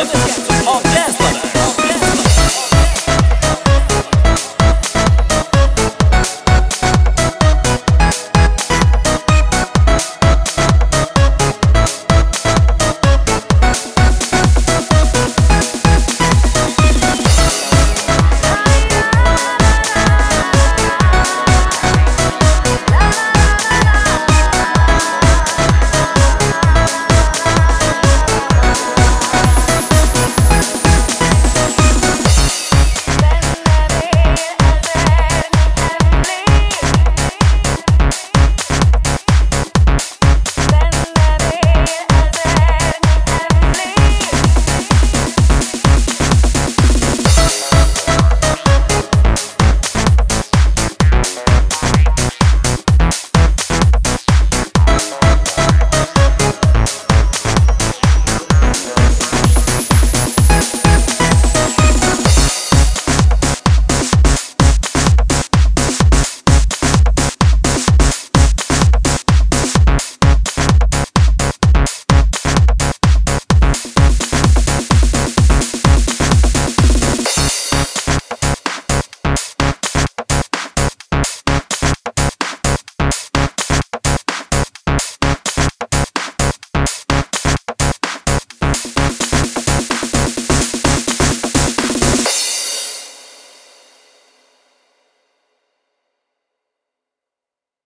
Let's get off.